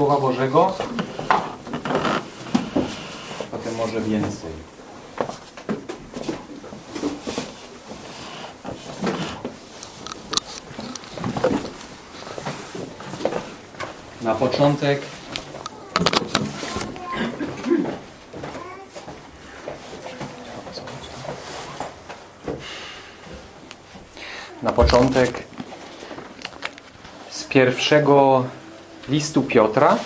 Słowa Bożego. Potem może więcej. Na początek na początek z pierwszego listu Piotra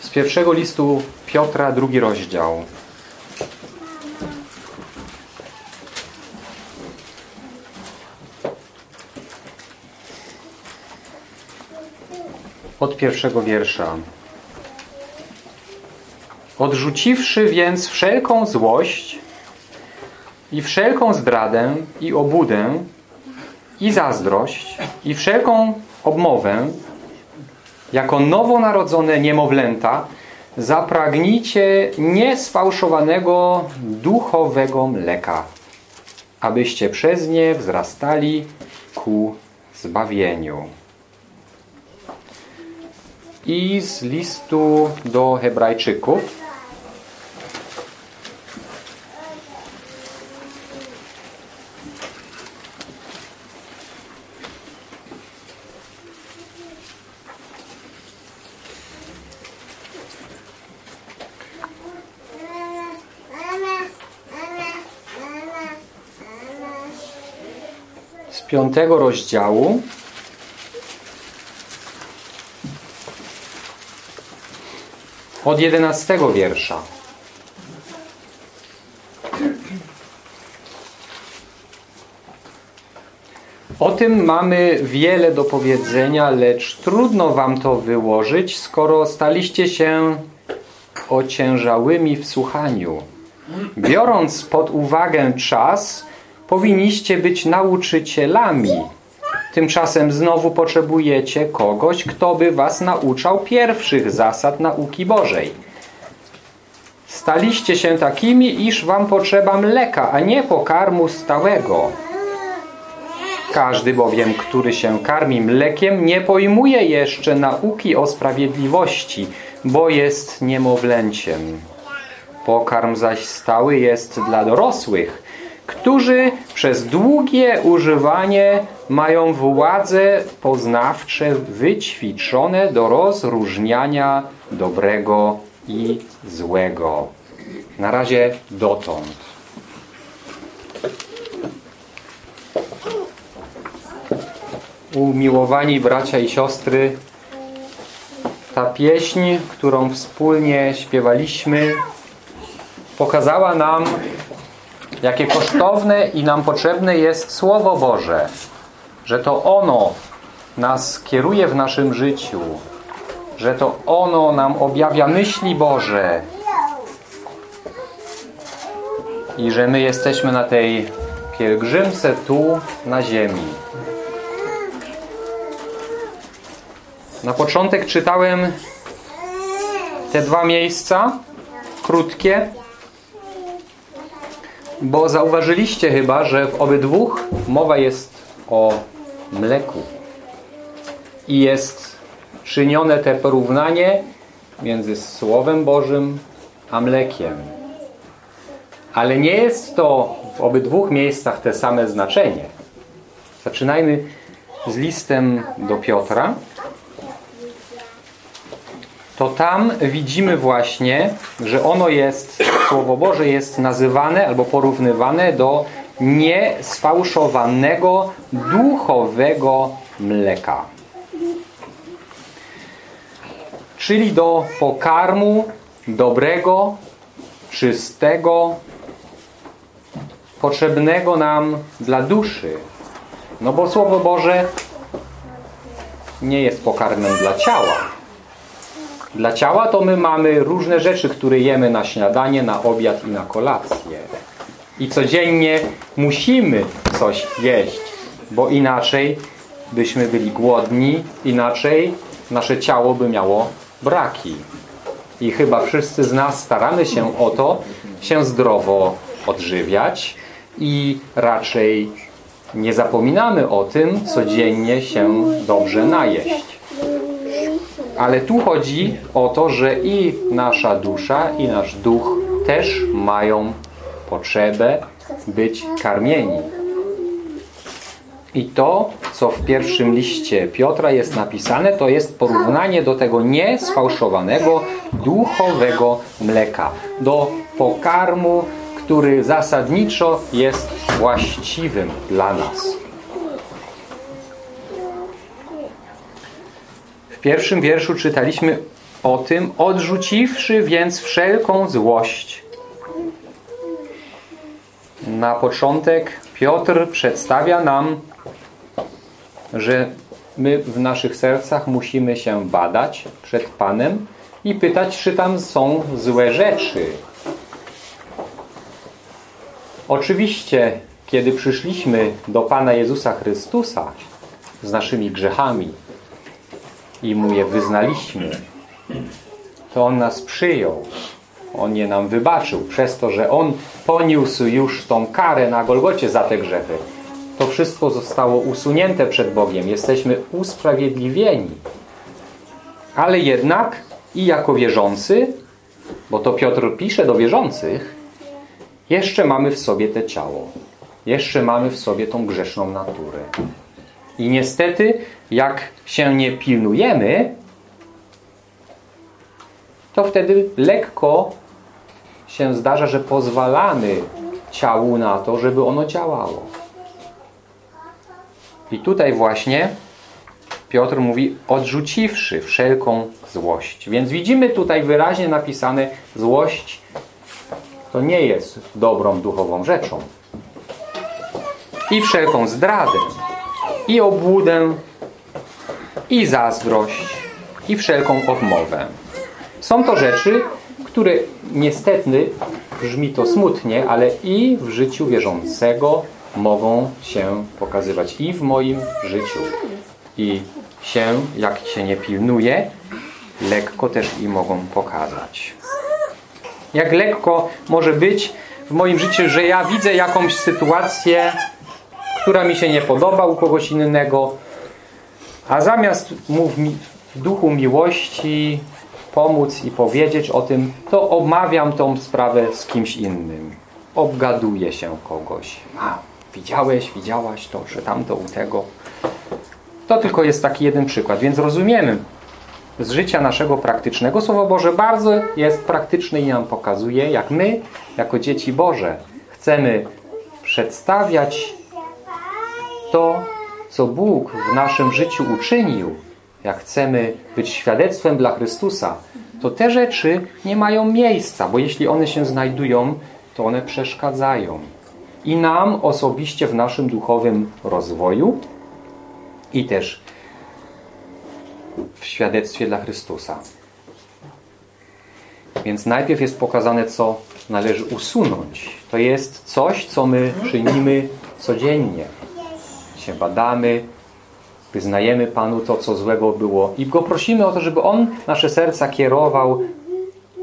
z pierwszego listu Piotra drugi rozdział od pierwszego wiersza. Odrzuciwszy więc wszelką złość i wszelką zdradę i obudę i zazdrość i wszelką obmowę, jako nowonarodzone niemowlęta, zapragnijcie niesfałszowanego duchowego mleka, abyście przez nie wzrastali ku zbawieniu. I z listu do Hebrajczyków piątego rozdziału od jedenastego wiersza. O tym mamy wiele do powiedzenia, lecz trudno wam to wyłożyć, skoro staliście się ociężałymi w słuchaniu. Biorąc pod uwagę czas, powinniście być nauczycielami. Tymczasem znowu potrzebujecie kogoś, kto by was nauczał pierwszych zasad nauki Bożej. Staliście się takimi, iż wam potrzeba mleka, a nie pokarmu stałego. Każdy bowiem, który się karmi mlekiem, nie pojmuje jeszcze nauki o sprawiedliwości, bo jest niemowlęciem. Pokarm zaś stały jest dla dorosłych, którzy przez długie używanie mają władze poznawcze wyćwiczone do rozróżniania dobrego i złego. Na razie dotąd. Umiłowani bracia i siostry, ta pieśń, którą wspólnie śpiewaliśmy, pokazała nam, jakie kosztowne i nam potrzebne jest Słowo Boże, że to ono nas kieruje w naszym życiu, że to ono nam objawia myśli Boże i że my jesteśmy na tej pielgrzymce tu na ziemi. Na początek czytałem te dwa miejsca, krótkie, bo zauważyliście chyba, że w obydwu mowa jest o mleku. I jest czynione te porównanie między Słowem Bożym a mlekiem. Ale nie jest to w obydwu miejscach te same znaczenie. Zaczynajmy z listem do Piotra. To tam widzimy właśnie, że ono jest, Słowo Boże jest nazywane albo porównywane do niesfałszowanego duchowego mleka. Czyli do pokarmu dobrego, czystego, potrzebnego nam dla duszy. No bo Słowo Boże nie jest pokarmem dla ciała. Dla ciała to my mamy różne rzeczy, które jemy na śniadanie, na obiad i na kolację. I codziennie musimy coś jeść, bo inaczej byśmy byli głodni, inaczej nasze ciało by miało braki. i chyba wszyscy z nas staramy się o to, się zdrowo odżywiać i raczej nie zapominamy o tym codziennie się dobrze najeść. Ale tu chodzi o to, że i nasza dusza, i nasz duch też mają potrzebę być karmieni. I to, co w pierwszym liście Piotra jest napisane, to jest porównanie do tego niesfałszowanego, duchowego mleka. Do pokarmu, który zasadniczo jest właściwym dla nas. Pierwszym wierszu czytaliśmy o tym, odrzuciwszy więc wszelką złość. Na początek Piotr przedstawia nam że my w naszych sercach musimy się badać przed Panem i pytać, czy tam są złe rzeczy. Oczywiście, kiedy przyszliśmy do Pana Jezusa Chrystusa z naszymi grzechami i Mu je wyznaliśmy, to On nas przyjął. On je nam wybaczył przez to, że On poniósł już tą karę na Golgocie za te grzechy. To wszystko zostało usunięte przed Bogiem. Jesteśmy usprawiedliwieni. Ale jednak i jako wierzący, bo to Piotr pisze do wierzących, jeszcze mamy w sobie te ciało. Jeszcze mamy w sobie tą grzeszną naturę. I niestety, jak się nie pilnujemy, to wtedy lekko się zdarza, że pozwalamy ciału na to, żeby ono działało. I tutaj właśnie Piotr mówi, odrzuciwszy wszelką złość. Więc widzimy tutaj wyraźnie napisane, złość to nie jest dobrą duchową rzeczą. I wszelką zdradę, i obłudę, i zazdrość, i wszelką odmowę. Są to rzeczy, które niestety brzmi to smutnie, ale i w życiu wierzącego mogą się pokazywać i w moim życiu. I się, jak się nie pilnuje, lekko też i mogą pokazać. Jak lekko może być w moim życiu, że ja widzę jakąś sytuację, która mi się nie podoba u kogoś innego, a zamiast mu w duchu miłości pomóc i powiedzieć o tym, to omawiam tą sprawę z kimś innym. Obgaduję się kogoś. A, widziałeś, widziałaś to, że tamto u tego. To tylko jest taki jeden przykład, więc rozumiemy z życia naszego praktycznego. Słowo Boże bardzo jest praktyczne i nam pokazuje, jak my, jako dzieci Boże, chcemy przedstawiać to, co Bóg w naszym życiu uczynił, jak chcemy być świadectwem dla Chrystusa, to te rzeczy nie mają miejsca, bo jeśli one się znajdują, to one przeszkadzają i nam osobiście w naszym duchowym rozwoju i też w świadectwie dla Chrystusa. Więc najpierw jest pokazane, co należy usunąć. To jest coś, co my czynimy codziennie. Się badamy, wyznajemy Panu to, co złego było i Go prosimy o to, żeby On nasze serca kierował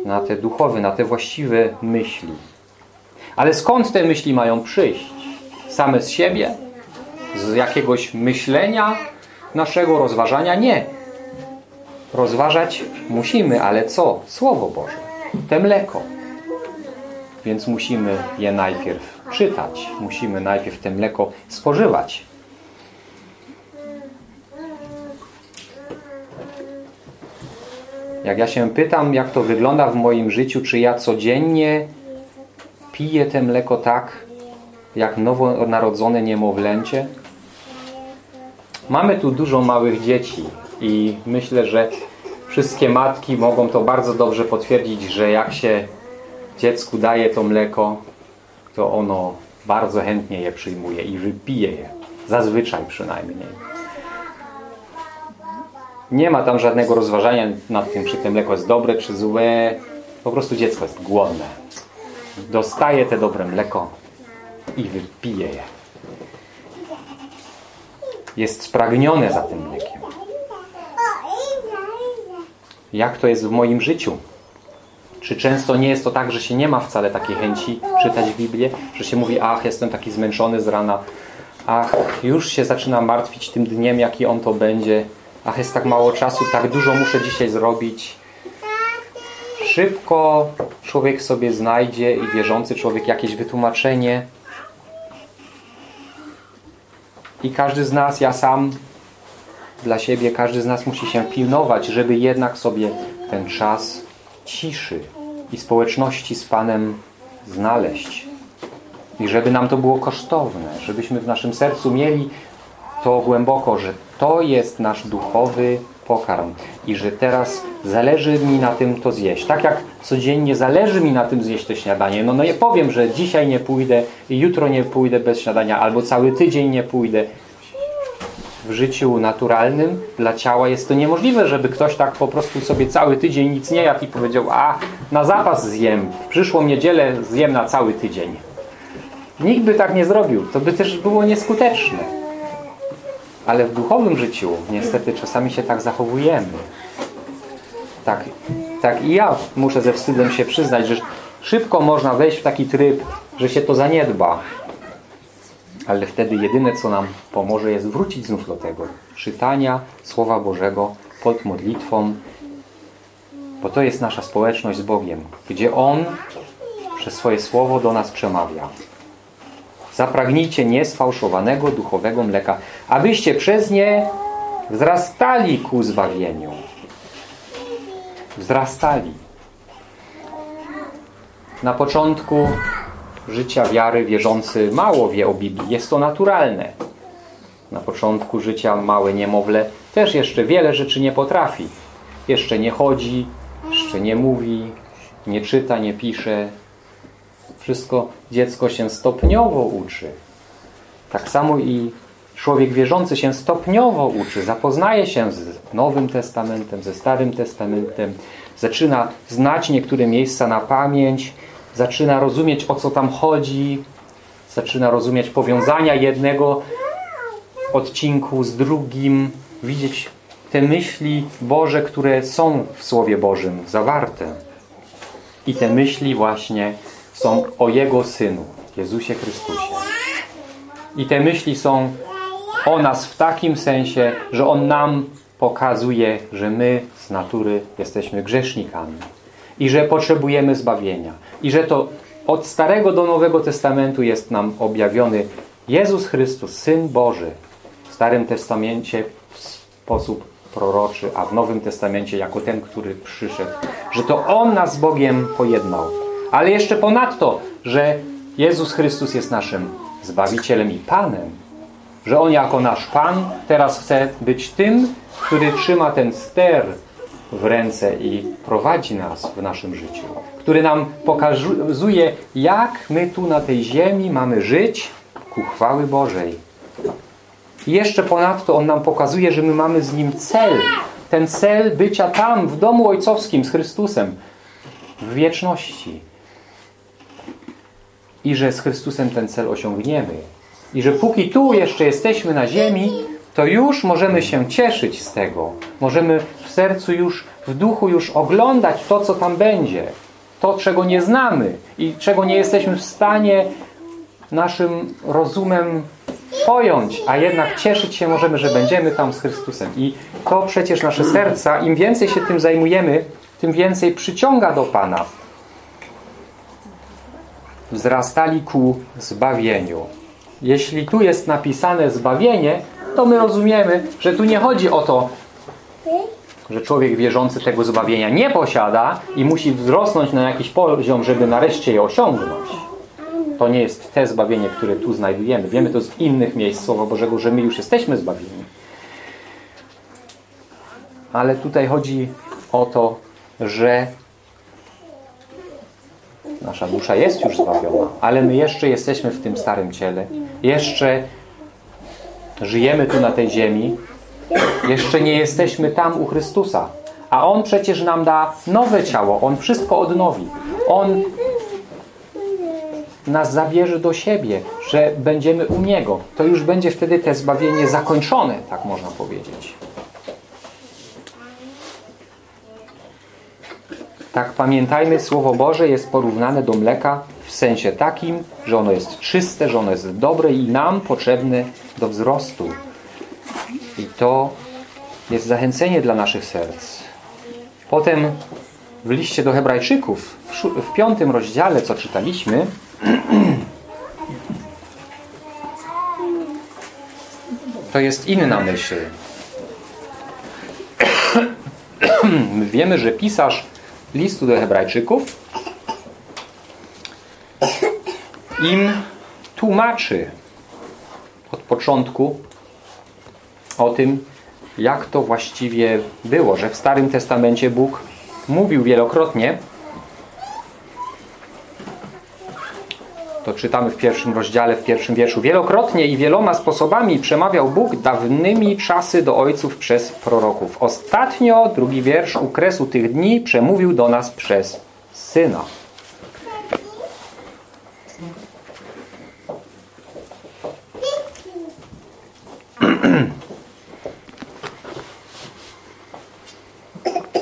na te duchowe, na te właściwe myśli. Ale skąd te myśli mają przyjść? Same z siebie? Z jakiegoś myślenia naszego, rozważania? Nie. Rozważać musimy, ale co? Słowo Boże. Te mleko. Więc musimy je najpierw czytać. Musimy najpierw te mleko spożywać. Jak ja się pytam, jak to wygląda w moim życiu, czy ja codziennie pije te mleko tak, jak nowonarodzone niemowlęcie? Mamy tu dużo małych dzieci i myślę, że wszystkie matki mogą to bardzo dobrze potwierdzić, że jak się dziecku daje to mleko, to ono bardzo chętnie je przyjmuje i wypije je. Zazwyczaj przynajmniej. Nie ma tam żadnego rozważania nad tym, czy to mleko jest dobre, czy złe. Po prostu dziecko jest głodne dostaje te dobre mleko i wypije je. Jest spragnione za tym mlekiem. Jak to jest w moim życiu? Czy często nie jest to tak, że się nie ma wcale takiej chęci czytać Biblię, że się mówi, ach, jestem taki zmęczony z rana, ach, już się zaczyna martwić tym dniem, jaki on to będzie, ach, jest tak mało czasu, tak dużo muszę dzisiaj zrobić. Szybko człowiek sobie znajdzie i wierzący człowiek jakieś wytłumaczenie. I każdy z nas, ja sam dla siebie, każdy z nas musi się pilnować, żeby jednak sobie ten czas ciszy i społeczności z Panem znaleźć. I żeby nam to było kosztowne, żebyśmy w naszym sercu mieli to głęboko, że to jest nasz duchowy pokarm i że teraz zależy mi na tym to zjeść. Tak jak codziennie zależy mi na tym zjeść to śniadanie. No, no powiem, że dzisiaj nie pójdę i jutro nie pójdę bez śniadania albo cały tydzień nie pójdę. W życiu naturalnym dla ciała jest to niemożliwe, żeby ktoś tak po prostu sobie cały tydzień nic nie jadł i powiedział, a na zapas zjem, w przyszłą niedzielę zjem na cały tydzień. Nikt by tak nie zrobił. To by też było nieskuteczne. Ale w duchowym życiu niestety czasami się tak zachowujemy. Tak, tak i ja muszę ze wstydem się przyznać, że szybko można wejść w taki tryb, że się to zaniedba. Ale wtedy jedyne, co nam pomoże, jest wrócić znów do tego. Czytania Słowa Bożego pod modlitwą, bo to jest nasza społeczność z Bogiem, gdzie On przez swoje Słowo do nas przemawia. Zapragnijcie niesfałszowanego duchowego mleka, abyście przez nie wzrastali ku zbawieniu. Wzrastali. Na początku życia wiary wierzący mało wie o Biblii. Jest to naturalne. Na początku życia małe niemowlę też jeszcze wiele rzeczy nie potrafi. Jeszcze nie chodzi, jeszcze nie mówi, nie czyta, nie pisze, wszystko dziecko się stopniowo uczy. Tak samo i człowiek wierzący się stopniowo uczy, zapoznaje się z Nowym Testamentem, ze Starym Testamentem, zaczyna znać niektóre miejsca na pamięć, zaczyna rozumieć o co tam chodzi, zaczyna rozumieć powiązania jednego odcinku z drugim, widzieć te myśli Boże, które są w Słowie Bożym zawarte. I te myśli właśnie są o Jego Synu, Jezusie Chrystusie. I te myśli są o nas w takim sensie, że On nam pokazuje, że my z natury jesteśmy grzesznikami i że potrzebujemy zbawienia. I że to od Starego do Nowego Testamentu jest nam objawiony Jezus Chrystus, Syn Boży. W Starym Testamencie w sposób proroczy, a w Nowym Testamencie jako ten, który przyszedł. Że to On nas z Bogiem pojednał. Ale jeszcze ponadto, że Jezus Chrystus jest naszym Zbawicielem i Panem. Że On jako nasz Pan teraz chce być tym, który trzyma ten ster w ręce i prowadzi nas w naszym życiu. Który nam pokazuje, jak my tu na tej ziemi mamy żyć ku chwały Bożej. I jeszcze ponadto On nam pokazuje, że my mamy z Nim cel. Ten cel bycia tam, w domu ojcowskim z Chrystusem. W wieczności i że z Chrystusem ten cel osiągniemy. I że póki tu jeszcze jesteśmy na ziemi, to już możemy się cieszyć z tego. Możemy w sercu już, w duchu już oglądać to, co tam będzie. To, czego nie znamy i czego nie jesteśmy w stanie naszym rozumem pojąć, a jednak cieszyć się możemy, że będziemy tam z Chrystusem. I to przecież nasze serca, im więcej się tym zajmujemy, tym więcej przyciąga do Pana wzrastali ku zbawieniu. Jeśli tu jest napisane zbawienie, to my rozumiemy, że tu nie chodzi o to, że człowiek wierzący tego zbawienia nie posiada i musi wzrosnąć na jakiś poziom, żeby nareszcie je osiągnąć. To nie jest te zbawienie, które tu znajdujemy. Wiemy to z innych miejsc Słowa Bożego, że my już jesteśmy zbawieni. Ale tutaj chodzi o to, że Nasza dusza jest już zbawiona, ale my jeszcze jesteśmy w tym starym ciele. Jeszcze żyjemy tu na tej ziemi. Jeszcze nie jesteśmy tam u Chrystusa. A On przecież nam da nowe ciało. On wszystko odnowi. On nas zabierze do siebie, że będziemy u Niego. To już będzie wtedy te zbawienie zakończone, tak można powiedzieć. Tak pamiętajmy, Słowo Boże jest porównane do mleka w sensie takim, że ono jest czyste, że ono jest dobre i nam potrzebne do wzrostu. I to jest zachęcenie dla naszych serc. Potem w liście do hebrajczyków, w piątym rozdziale, co czytaliśmy, to jest inna myśl. Wiemy, że pisarz listu do hebrajczyków im tłumaczy od początku o tym, jak to właściwie było, że w Starym Testamencie Bóg mówił wielokrotnie to czytamy w pierwszym rozdziale, w pierwszym wierszu. Wielokrotnie i wieloma sposobami przemawiał Bóg dawnymi czasy do ojców przez proroków. Ostatnio, drugi wiersz, u kresu tych dni przemówił do nas przez Syna.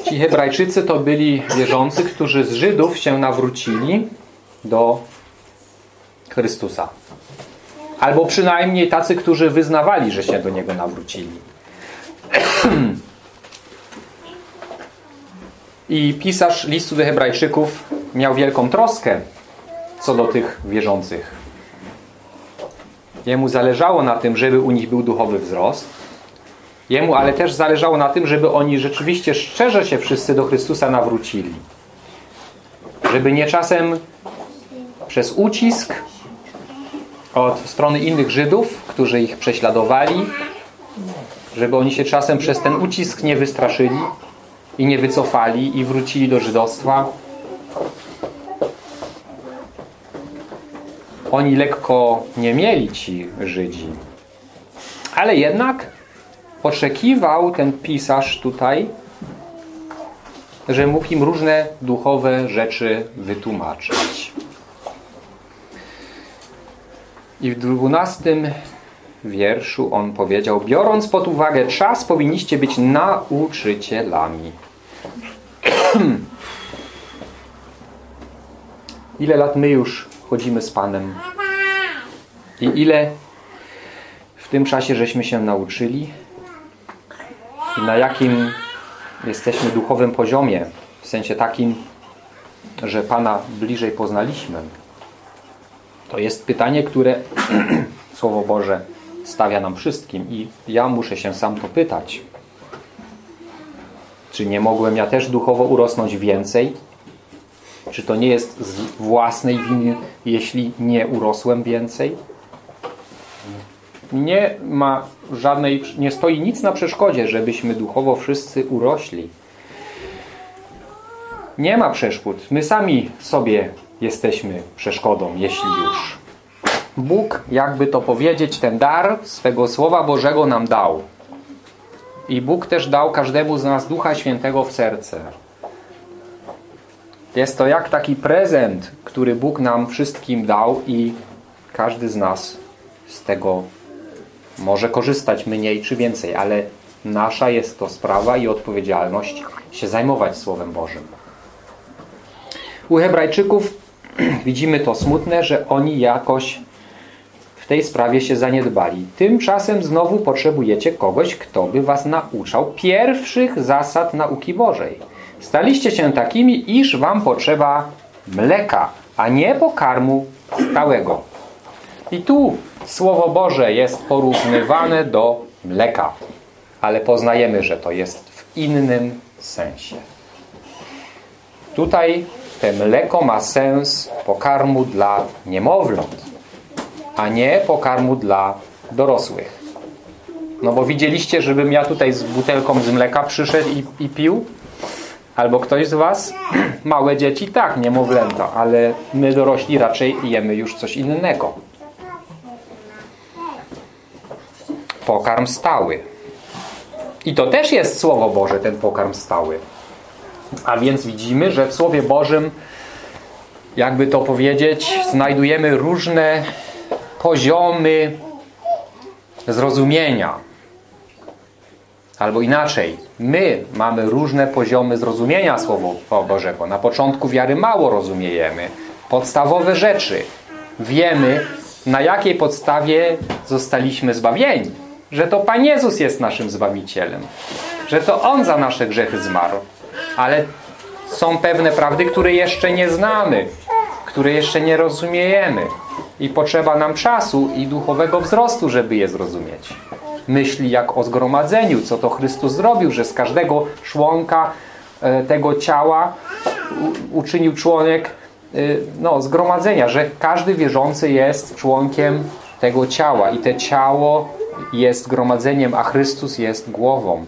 Ci Hebrajczycy to byli wierzący, którzy z Żydów się nawrócili do Chrystusa. Albo przynajmniej tacy, którzy wyznawali, że się do Niego nawrócili. I pisarz listu do hebrajczyków miał wielką troskę co do tych wierzących. Jemu zależało na tym, żeby u nich był duchowy wzrost. Jemu ale też zależało na tym, żeby oni rzeczywiście szczerze się wszyscy do Chrystusa nawrócili. Żeby nie czasem przez ucisk od strony innych Żydów, którzy ich prześladowali, żeby oni się czasem przez ten ucisk nie wystraszyli i nie wycofali i wrócili do żydostwa. Oni lekko nie mieli ci Żydzi. Ale jednak oczekiwał ten pisarz tutaj, że mógł im różne duchowe rzeczy wytłumaczyć. I w dwunastym wierszu on powiedział Biorąc pod uwagę czas, powinniście być nauczycielami. ile lat my już chodzimy z Panem? I ile w tym czasie żeśmy się nauczyli? I na jakim jesteśmy duchowym poziomie? W sensie takim, że Pana bliżej poznaliśmy. To jest pytanie, które Słowo Boże stawia nam wszystkim i ja muszę się sam to pytać. Czy nie mogłem ja też duchowo urosnąć więcej? Czy to nie jest z własnej winy, jeśli nie urosłem więcej? Nie ma żadnej, nie stoi nic na przeszkodzie, żebyśmy duchowo wszyscy urośli. Nie ma przeszkód. My sami sobie jesteśmy przeszkodą, jeśli już. Bóg, jakby to powiedzieć, ten dar swego Słowa Bożego nam dał. I Bóg też dał każdemu z nas Ducha Świętego w serce. Jest to jak taki prezent, który Bóg nam wszystkim dał i każdy z nas z tego może korzystać mniej czy więcej, ale nasza jest to sprawa i odpowiedzialność się zajmować Słowem Bożym. U Hebrajczyków widzimy to smutne, że oni jakoś w tej sprawie się zaniedbali. Tymczasem znowu potrzebujecie kogoś, kto by was nauczał pierwszych zasad nauki Bożej. Staliście się takimi, iż wam potrzeba mleka, a nie pokarmu stałego. I tu Słowo Boże jest porównywane do mleka, ale poznajemy, że to jest w innym sensie. Tutaj te mleko ma sens pokarmu dla niemowląt, a nie pokarmu dla dorosłych. No bo widzieliście, żebym ja tutaj z butelką z mleka przyszedł i, i pił? Albo ktoś z was? Małe dzieci tak, niemowlęta, ale my dorośli raczej jemy już coś innego. Pokarm stały. I to też jest Słowo Boże, ten pokarm stały. A więc widzimy, że w Słowie Bożym, jakby to powiedzieć, znajdujemy różne poziomy zrozumienia. Albo inaczej, my mamy różne poziomy zrozumienia Słowa Bożego. Na początku wiary mało rozumiemy. Podstawowe rzeczy. Wiemy, na jakiej podstawie zostaliśmy zbawieni. Że to Pan Jezus jest naszym Zbawicielem. Że to On za nasze grzechy zmarł. Ale są pewne prawdy, które jeszcze nie znamy. Które jeszcze nie rozumiemy. I potrzeba nam czasu i duchowego wzrostu, żeby je zrozumieć myśli jak o zgromadzeniu, co to Chrystus zrobił, że z każdego członka e, tego ciała uczynił członek e, no, zgromadzenia, że każdy wierzący jest członkiem tego ciała i te ciało jest zgromadzeniem, a Chrystus jest głową.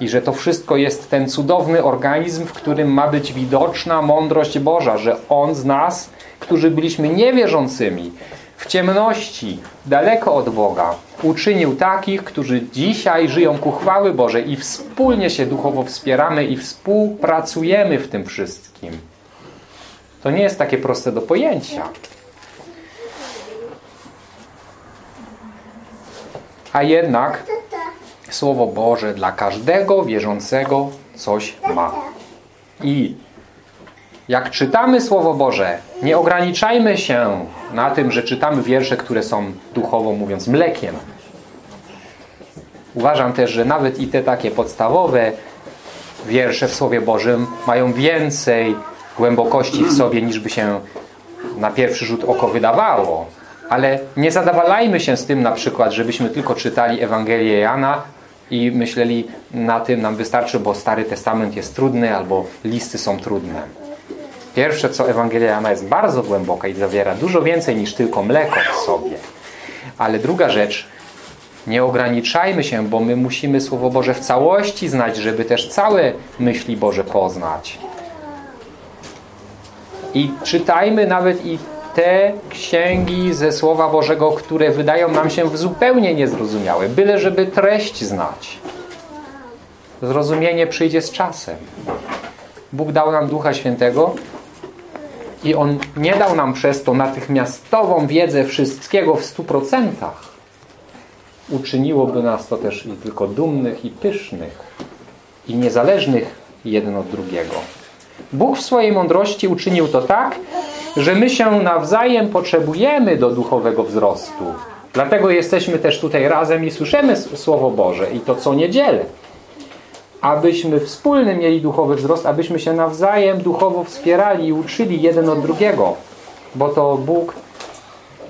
I że to wszystko jest ten cudowny organizm, w którym ma być widoczna mądrość Boża, że On z nas, którzy byliśmy niewierzącymi, w ciemności, daleko od Boga, uczynił takich, którzy dzisiaj żyją ku chwały Bożej i wspólnie się duchowo wspieramy i współpracujemy w tym wszystkim. To nie jest takie proste do pojęcia. A jednak Słowo Boże dla każdego wierzącego coś ma. I jak czytamy Słowo Boże, nie ograniczajmy się na tym, że czytamy wiersze, które są duchowo mówiąc mlekiem. Uważam też, że nawet i te takie podstawowe wiersze w Słowie Bożym mają więcej głębokości w sobie, niż by się na pierwszy rzut oko wydawało. Ale nie zadawalajmy się z tym na przykład, żebyśmy tylko czytali Ewangelię Jana i myśleli, na tym nam wystarczy, bo Stary Testament jest trudny albo listy są trudne. Pierwsze, co Ewangelia Jana jest bardzo głęboka i zawiera dużo więcej niż tylko mleko w sobie. Ale druga rzecz, nie ograniczajmy się, bo my musimy Słowo Boże w całości znać, żeby też całe myśli Boże poznać. I czytajmy nawet i te księgi ze Słowa Bożego, które wydają nam się zupełnie niezrozumiałe, byle żeby treść znać. Zrozumienie przyjdzie z czasem. Bóg dał nam Ducha Świętego, i On nie dał nam przez to natychmiastową wiedzę wszystkiego w stu procentach. Uczyniłoby nas to też i tylko dumnych i pysznych i niezależnych jeden od drugiego. Bóg w swojej mądrości uczynił to tak, że my się nawzajem potrzebujemy do duchowego wzrostu. Dlatego jesteśmy też tutaj razem i słyszymy Słowo Boże i to co niedzielę abyśmy wspólny mieli duchowy wzrost, abyśmy się nawzajem duchowo wspierali i uczyli jeden od drugiego. Bo to Bóg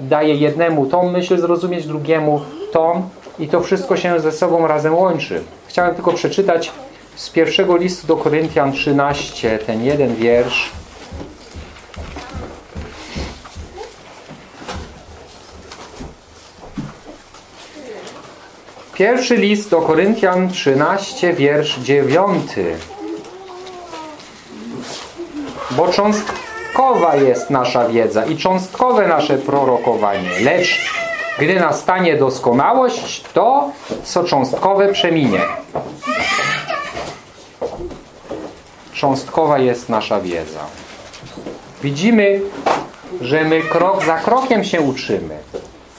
daje jednemu tą myśl zrozumieć, drugiemu tą i to wszystko się ze sobą razem łączy. Chciałem tylko przeczytać z pierwszego listu do Koryntian 13, ten jeden wiersz. Pierwszy list do Koryntian 13, wiersz 9. Bo cząstkowa jest nasza wiedza i cząstkowe nasze prorokowanie, lecz gdy nastanie doskonałość, to co cząstkowe przeminie. Cząstkowa jest nasza wiedza. Widzimy, że my krok za krokiem się uczymy.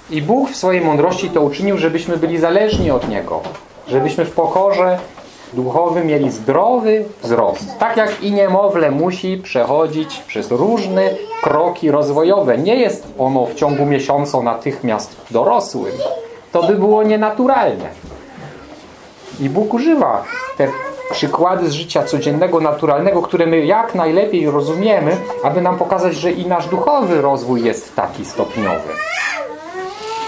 I Bóg w swojej mądrości to uczynił, żebyśmy byli zależni od Niego. Żebyśmy w pokorze duchowym mieli zdrowy wzrost. Tak jak i niemowlę musi przechodzić przez różne kroki rozwojowe. Nie jest ono w ciągu miesiąca natychmiast dorosłym. To by było nienaturalne. I Bóg używa te przykłady z życia codziennego, naturalnego, które my jak najlepiej rozumiemy, aby nam pokazać, że i nasz duchowy rozwój jest taki stopniowy.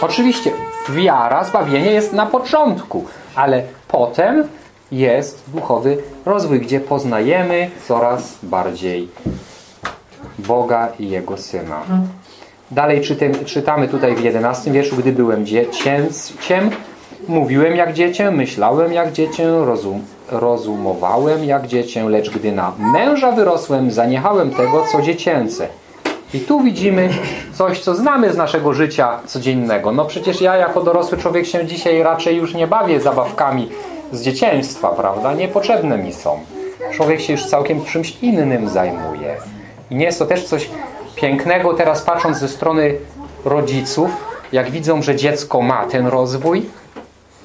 Oczywiście wiara, zbawienie jest na początku, ale potem jest duchowy rozwój, gdzie poznajemy coraz bardziej Boga i Jego Syna. Dalej czytamy tutaj w 11 wierszu, gdy byłem dzieciem, mówiłem jak dziecię, myślałem jak dziecię, rozum, rozumowałem jak dziecię, lecz gdy na męża wyrosłem, zaniechałem tego, co dziecięce. I tu widzimy coś, co znamy z naszego życia codziennego. No przecież ja jako dorosły człowiek się dzisiaj raczej już nie bawię zabawkami z dzieciństwa, prawda? Niepotrzebne mi są. Człowiek się już całkiem czymś innym zajmuje. I nie jest to też coś pięknego teraz patrząc ze strony rodziców, jak widzą, że dziecko ma ten rozwój,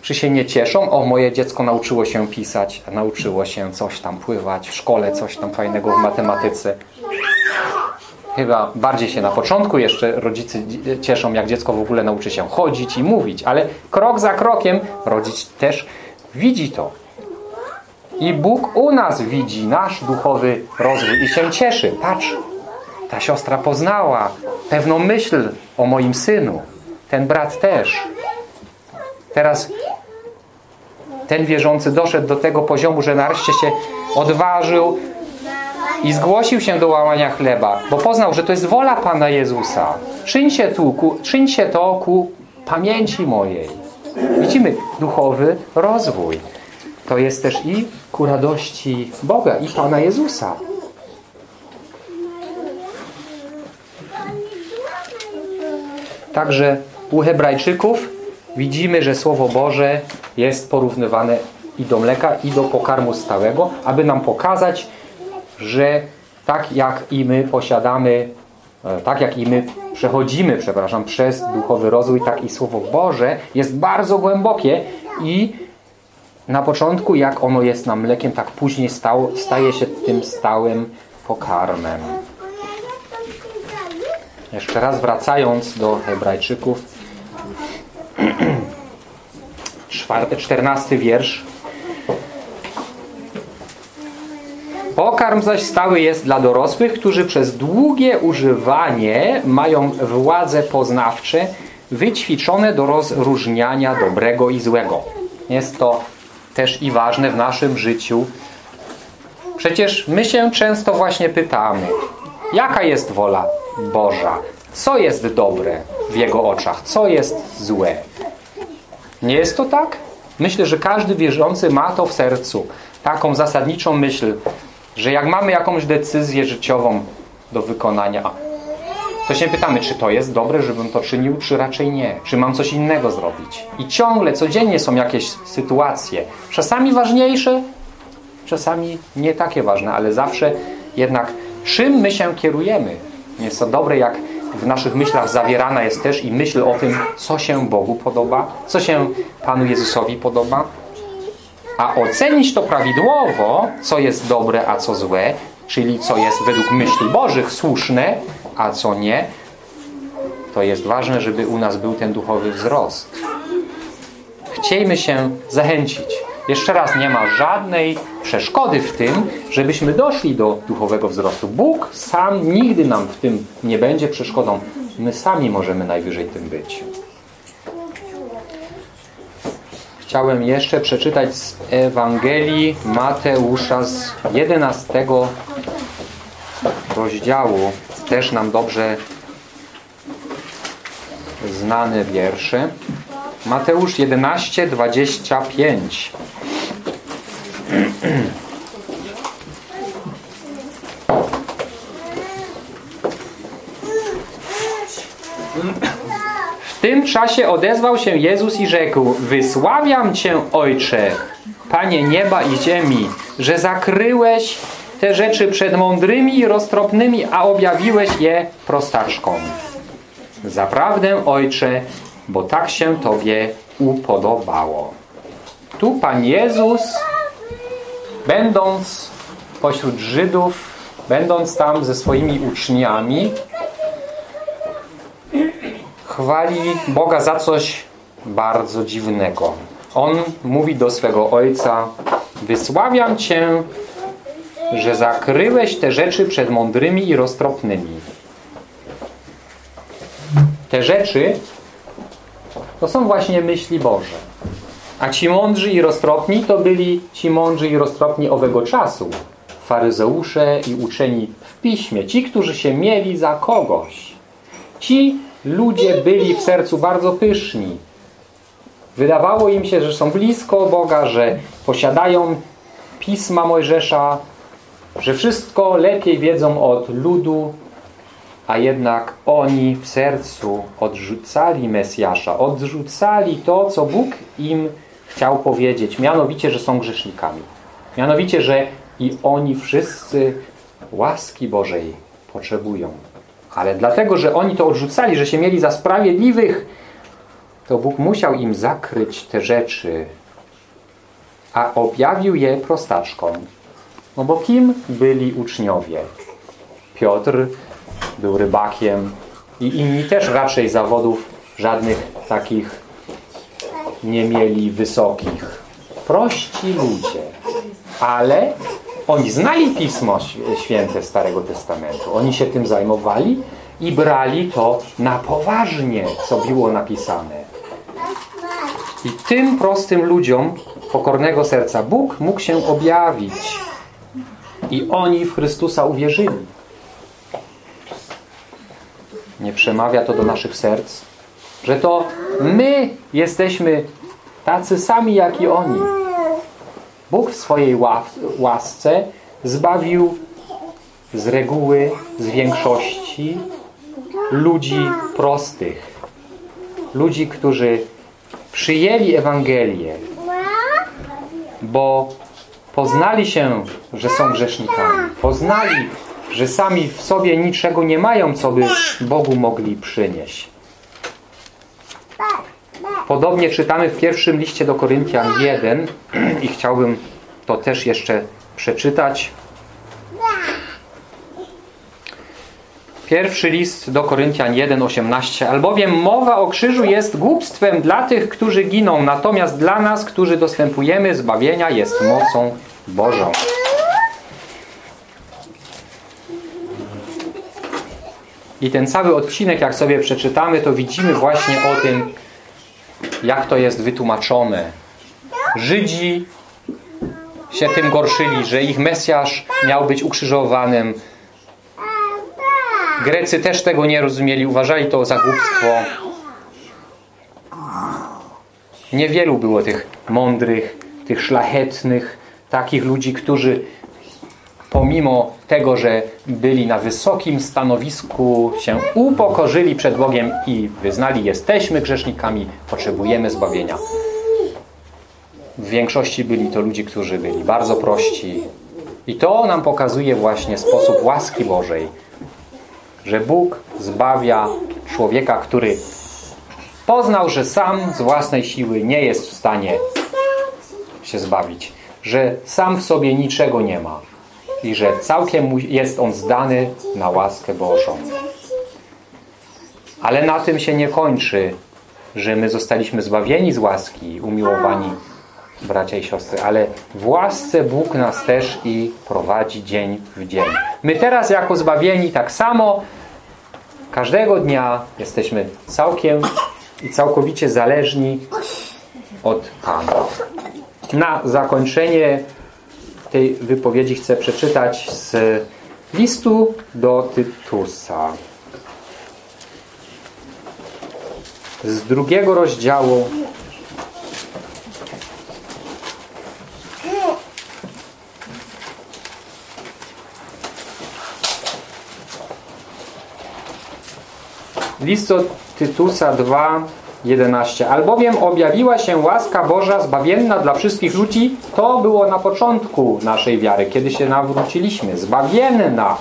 Czy się nie cieszą? O, moje dziecko nauczyło się pisać, nauczyło się coś tam pływać, w szkole coś tam fajnego w matematyce. Chyba bardziej się na początku jeszcze rodzice cieszą, jak dziecko w ogóle nauczy się chodzić i mówić, ale krok za krokiem rodzic też widzi to. I Bóg u nas widzi nasz duchowy rozwój i się cieszy. Patrz, ta siostra poznała pewną myśl o moim synu. Ten brat też. Teraz ten wierzący doszedł do tego poziomu, że nareszcie się odważył i zgłosił się do łamania chleba, bo poznał, że to jest wola Pana Jezusa. Czyń się, tu, ku, czyń się to ku pamięci mojej. Widzimy duchowy rozwój. To jest też i ku radości Boga i Pana Jezusa. Także u Hebrajczyków widzimy, że Słowo Boże jest porównywane i do mleka, i do pokarmu stałego, aby nam pokazać, że tak jak i my posiadamy, e, tak jak i my przechodzimy, przepraszam, przez duchowy rozwój, tak i Słowo Boże jest bardzo głębokie i na początku, jak ono jest nam mlekiem, tak później stało, staje się tym stałym pokarmem. Jeszcze raz wracając do Hebrajczyków, czternasty wiersz. Pokarm zaś stały jest dla dorosłych, którzy przez długie używanie mają władze poznawcze wyćwiczone do rozróżniania dobrego i złego. Jest to też i ważne w naszym życiu. Przecież my się często właśnie pytamy, jaka jest wola Boża? Co jest dobre w Jego oczach? Co jest złe? Nie jest to tak? Myślę, że każdy wierzący ma to w sercu. Taką zasadniczą myśl, że jak mamy jakąś decyzję życiową do wykonania, to się pytamy, czy to jest dobre, żebym to czynił, czy raczej nie. Czy mam coś innego zrobić. I ciągle, codziennie są jakieś sytuacje. Czasami ważniejsze, czasami nie takie ważne, ale zawsze jednak czym my się kierujemy. Jest to dobre, jak w naszych myślach zawierana jest też i myśl o tym, co się Bogu podoba, co się Panu Jezusowi podoba. A ocenić to prawidłowo, co jest dobre, a co złe, czyli co jest według myśli Bożych słuszne, a co nie, to jest ważne, żeby u nas był ten duchowy wzrost. Chciejmy się zachęcić. Jeszcze raz, nie ma żadnej przeszkody w tym, żebyśmy doszli do duchowego wzrostu. Bóg sam nigdy nam w tym nie będzie przeszkodą. My sami możemy najwyżej tym być. Chciałem jeszcze przeczytać z Ewangelii Mateusza z 11 rozdziału. Też nam dobrze znane wiersze. Mateusz 11, 25. W tym czasie odezwał się Jezus i rzekł Wysławiam Cię, Ojcze, Panie nieba i ziemi, że zakryłeś te rzeczy przed mądrymi i roztropnymi, a objawiłeś je prostaczkom. Zaprawdę, Ojcze, bo tak się Tobie upodobało. Tu Pan Jezus, będąc pośród Żydów, będąc tam ze swoimi uczniami, chwali Boga za coś bardzo dziwnego. On mówi do swego Ojca, wysławiam Cię, że zakryłeś te rzeczy przed mądrymi i roztropnymi. Te rzeczy to są właśnie myśli Boże. A ci mądrzy i roztropni to byli ci mądrzy i roztropni owego czasu. Faryzeusze i uczeni w piśmie. Ci, którzy się mieli za kogoś. Ci ludzie byli w sercu bardzo pyszni. Wydawało im się, że są blisko Boga, że posiadają pisma Mojżesza, że wszystko lepiej wiedzą od ludu, a jednak oni w sercu odrzucali Mesjasza, odrzucali to, co Bóg im chciał powiedzieć, mianowicie, że są grzesznikami. Mianowicie, że i oni wszyscy łaski Bożej potrzebują. Ale dlatego, że oni to odrzucali, że się mieli za sprawiedliwych, to Bóg musiał im zakryć te rzeczy, a objawił je prostaczkom. No bo kim byli uczniowie? Piotr był rybakiem i inni też raczej zawodów żadnych takich nie mieli wysokich. Prości ludzie. Ale oni znali Pismo Święte Starego Testamentu. Oni się tym zajmowali i brali to na poważnie, co było napisane. I tym prostym ludziom pokornego serca Bóg mógł się objawić. I oni w Chrystusa uwierzyli. Nie przemawia to do naszych serc, że to my jesteśmy tacy sami jak i oni. Bóg w swojej łasce zbawił z reguły, z większości ludzi prostych. Ludzi, którzy przyjęli Ewangelię, bo poznali się, że są grzesznikami. Poznali, że sami w sobie niczego nie mają, co by Bogu mogli przynieść. Podobnie czytamy w pierwszym liście do Koryntian 1 i chciałbym to też jeszcze przeczytać. Pierwszy list do Koryntian 1:18. Albowiem mowa o krzyżu jest głupstwem dla tych, którzy giną, natomiast dla nas, którzy dostępujemy zbawienia, jest mocą Bożą. I ten cały odcinek, jak sobie przeczytamy, to widzimy właśnie o tym, jak to jest wytłumaczone. Żydzi się tym gorszyli, że ich Mesjasz miał być ukrzyżowanym. Grecy też tego nie rozumieli, uważali to za głupstwo. Niewielu było tych mądrych, tych szlachetnych, takich ludzi, którzy pomimo tego, że byli na wysokim stanowisku, się upokorzyli przed Bogiem i wyznali, jesteśmy grzesznikami, potrzebujemy zbawienia. W większości byli to ludzie, którzy byli bardzo prości. I to nam pokazuje właśnie sposób łaski Bożej, że Bóg zbawia człowieka, który poznał, że sam z własnej siły nie jest w stanie się zbawić, że sam w sobie niczego nie ma i że całkiem jest on zdany na łaskę Bożą. Ale na tym się nie kończy, że my zostaliśmy zbawieni z łaski, umiłowani bracia i siostry, ale w łasce Bóg nas też i prowadzi dzień w dzień. My teraz jako zbawieni tak samo każdego dnia jesteśmy całkiem i całkowicie zależni od Pana. Na zakończenie tej wypowiedzi chcę przeczytać z listu do Tytusa. Z drugiego rozdziału List do Tytusa 2 11. Albowiem objawiła się łaska Boża zbawienna dla wszystkich ludzi. To było na początku naszej wiary, kiedy się nawróciliśmy. Zbawienna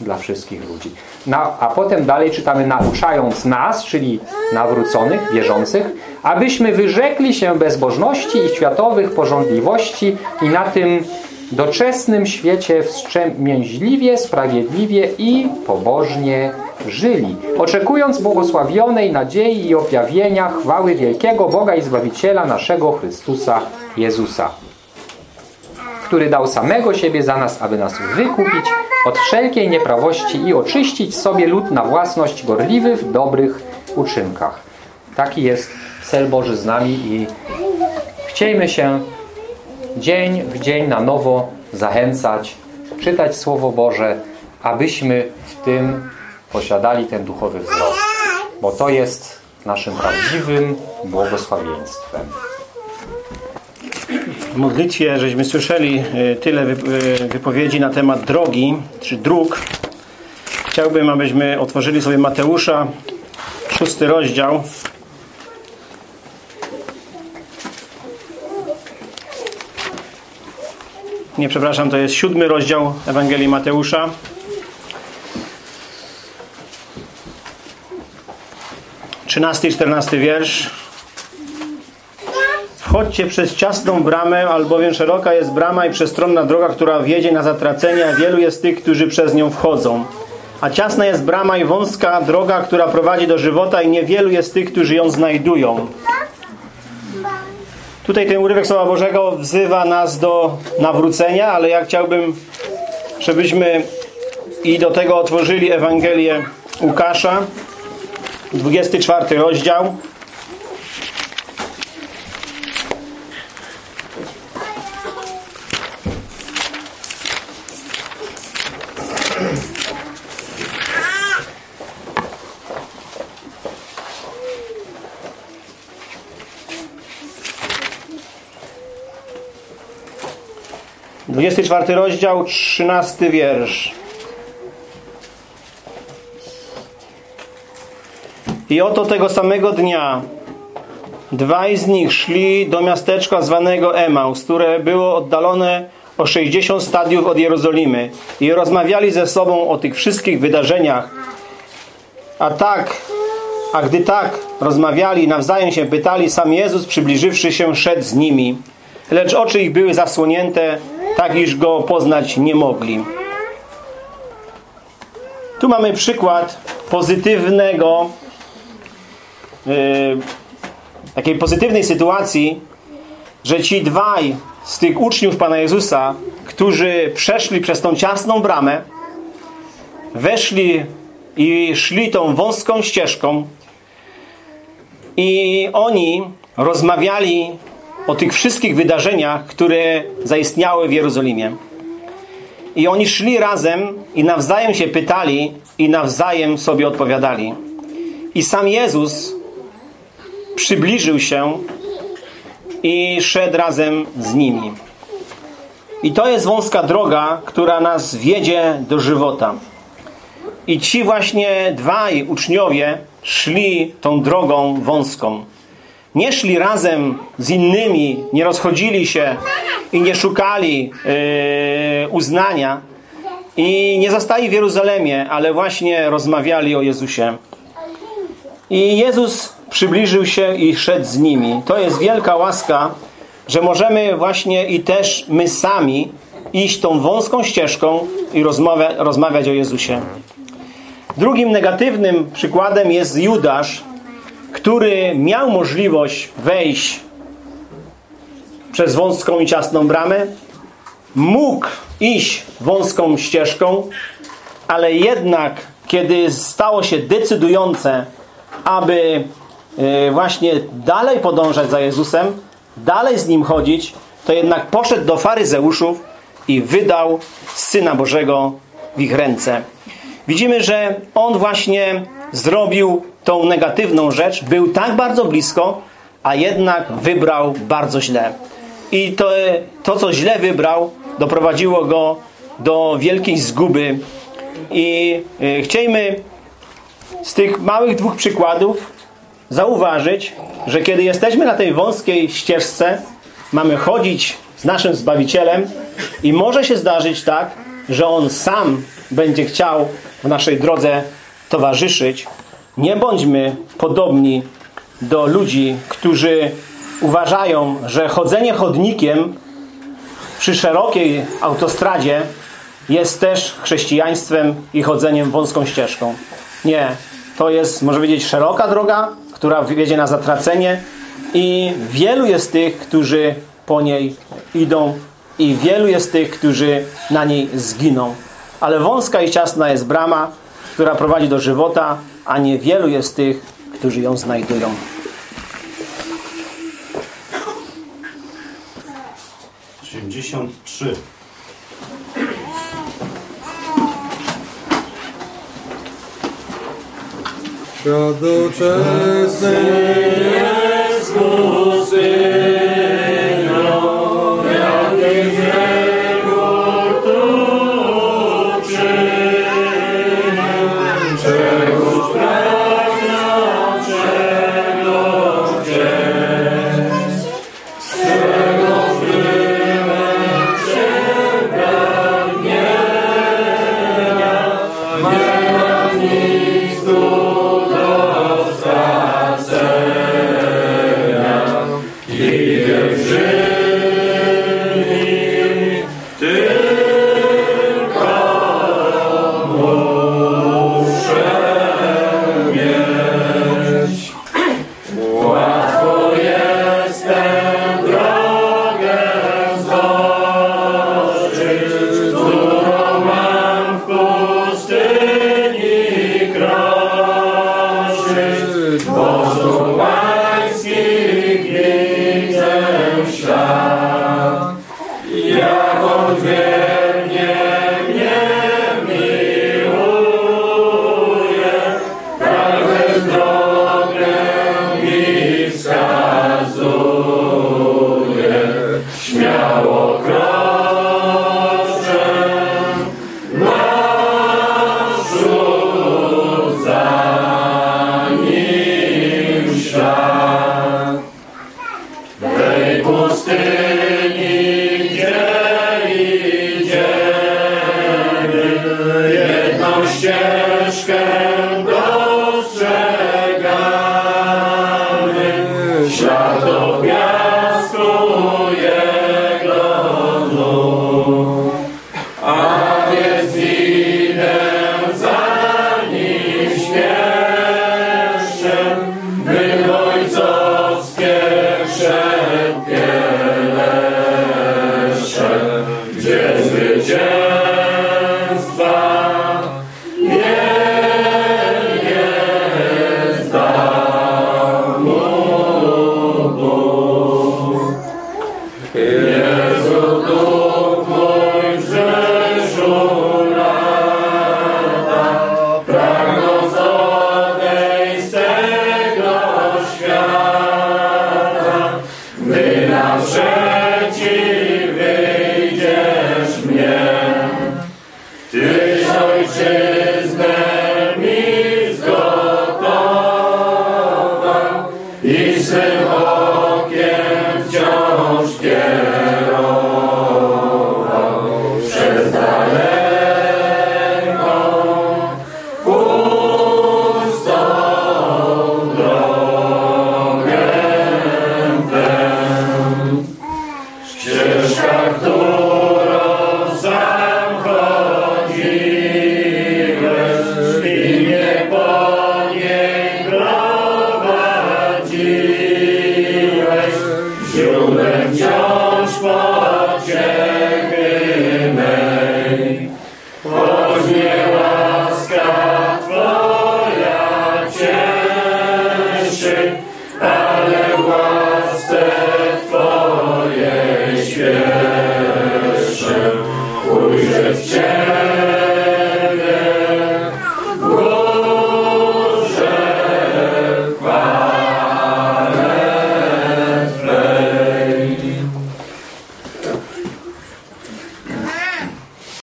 dla wszystkich ludzi. Na, a potem dalej czytamy nauczając nas, czyli nawróconych, wierzących, abyśmy wyrzekli się bezbożności i światowych porządliwości i na tym doczesnym świecie wstrzemięźliwie, sprawiedliwie i pobożnie żyli, oczekując błogosławionej nadziei i objawienia chwały wielkiego Boga i Zbawiciela naszego Chrystusa Jezusa, który dał samego siebie za nas, aby nas wykupić od wszelkiej nieprawości i oczyścić sobie lud na własność gorliwy w dobrych uczynkach. Taki jest cel Boży z nami i chciejmy się dzień w dzień na nowo zachęcać, czytać Słowo Boże, abyśmy w tym posiadali ten duchowy wzrost. Bo to jest naszym prawdziwym błogosławieństwem. W modlitwie żeśmy słyszeli e, tyle e, wypowiedzi na temat drogi, czy dróg. Chciałbym, abyśmy otworzyli sobie Mateusza, szósty rozdział. Nie, przepraszam, to jest siódmy rozdział Ewangelii Mateusza. 13 i 14 wiersz. wchodźcie przez ciasną bramę, albowiem szeroka jest brama i przestronna droga, która wiedzie na zatracenie, a wielu jest tych, którzy przez nią wchodzą. A ciasna jest brama i wąska droga, która prowadzi do żywota i niewielu jest tych, którzy ją znajdują. Tutaj ten urywek Słowa Bożego wzywa nas do nawrócenia, ale ja chciałbym, żebyśmy i do tego otworzyli Ewangelię Łukasza, 24 rozdział. Dwudziesty czwarty rozdział, trzynasty wiersz. I oto tego samego dnia dwaj z nich szli do miasteczka zwanego Emaus, które było oddalone o 60 stadiów od Jerozolimy i rozmawiali ze sobą o tych wszystkich wydarzeniach. A tak, a gdy tak rozmawiali, nawzajem się pytali, sam Jezus przybliżywszy się szedł z nimi. Lecz oczy ich były zasłonięte, tak iż go poznać nie mogli. Tu mamy przykład pozytywnego takiej pozytywnej sytuacji, że ci dwaj z tych uczniów Pana Jezusa, którzy przeszli przez tą ciasną bramę, weszli i szli tą wąską ścieżką i oni rozmawiali o tych wszystkich wydarzeniach, które zaistniały w Jerozolimie. I oni szli razem i nawzajem się pytali i nawzajem sobie odpowiadali. I sam Jezus przybliżył się i szedł razem z nimi. I to jest wąska droga, która nas wiedzie do żywota. I ci właśnie dwaj uczniowie szli tą drogą wąską. Nie szli razem z innymi, nie rozchodzili się i nie szukali yy, uznania i nie zostali w Jeruzalemie, ale właśnie rozmawiali o Jezusie. I Jezus przybliżył się i szedł z nimi. To jest wielka łaska, że możemy właśnie i też my sami iść tą wąską ścieżką i rozmawia, rozmawiać o Jezusie. Drugim negatywnym przykładem jest Judasz, który miał możliwość wejść przez wąską i ciasną bramę, mógł iść wąską ścieżką, ale jednak kiedy stało się decydujące, aby właśnie dalej podążać za Jezusem, dalej z Nim chodzić, to jednak poszedł do faryzeuszów i wydał Syna Bożego w ich ręce. Widzimy, że on właśnie zrobił tą negatywną rzecz, był tak bardzo blisko, a jednak wybrał bardzo źle. I to, to co źle wybrał, doprowadziło go do wielkiej zguby. I y, chciejmy z tych małych dwóch przykładów zauważyć, że kiedy jesteśmy na tej wąskiej ścieżce, mamy chodzić z naszym Zbawicielem i może się zdarzyć tak, że On sam będzie chciał w naszej drodze towarzyszyć. Nie bądźmy podobni do ludzi, którzy uważają, że chodzenie chodnikiem przy szerokiej autostradzie jest też chrześcijaństwem i chodzeniem wąską ścieżką. Nie. To jest, może powiedzieć, szeroka droga, która wiedzie na zatracenie i wielu jest tych, którzy po niej idą i wielu jest tych, którzy na niej zginą. Ale wąska i ciasna jest brama, która prowadzi do żywota, a niewielu jest tych, którzy ją znajdują. Osiemdziesiąt trzy. Świat doczesny